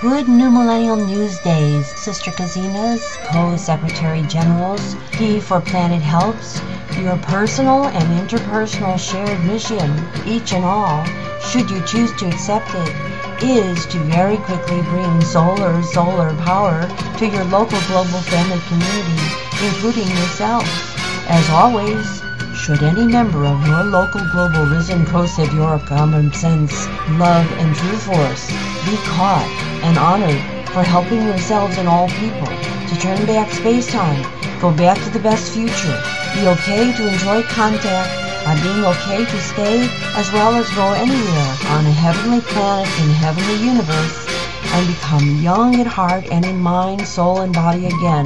Good New Millennial News Days, Sister Kazinas, Co-Secretary Generals, P for Planet Helps, your personal and interpersonal shared mission, each and all, should you choose to accept it, is to very quickly bring solar, solar power to your local global family community, including yourselves. As always, should any member of your local global risen co-savior common sense, love, and true force be caught and honored for helping yourselves and all people to turn back space-time, go back to the best future, be okay to enjoy contact by being okay to stay as well as go anywhere on a heavenly planet in heavenly universe and become young at heart and in mind, soul, and body again.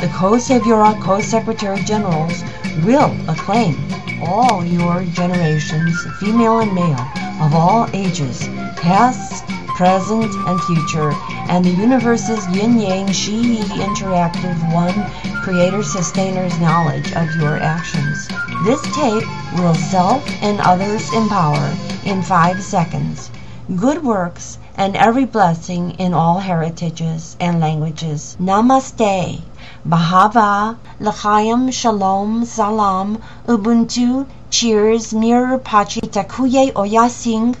The Co-Saviora Co-Secretary Generals will acclaim all your generations, female and male, of all ages, past, present, and future, and the universe's yin-yang shi yi interactive one creator sustainers knowledge of your actions. This tape will self and others empower in five seconds. Good works and every blessing in all heritages and languages. Namaste. Bahava, L'chaim, Shalom, Salam, Ubuntu, Cheers, Mir, Pachi, Takuye, Oyasin.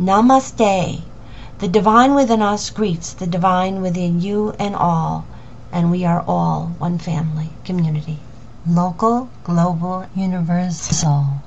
Namaste. The divine within us greets the divine within you and all, and we are all one family, community. Local, global, universal.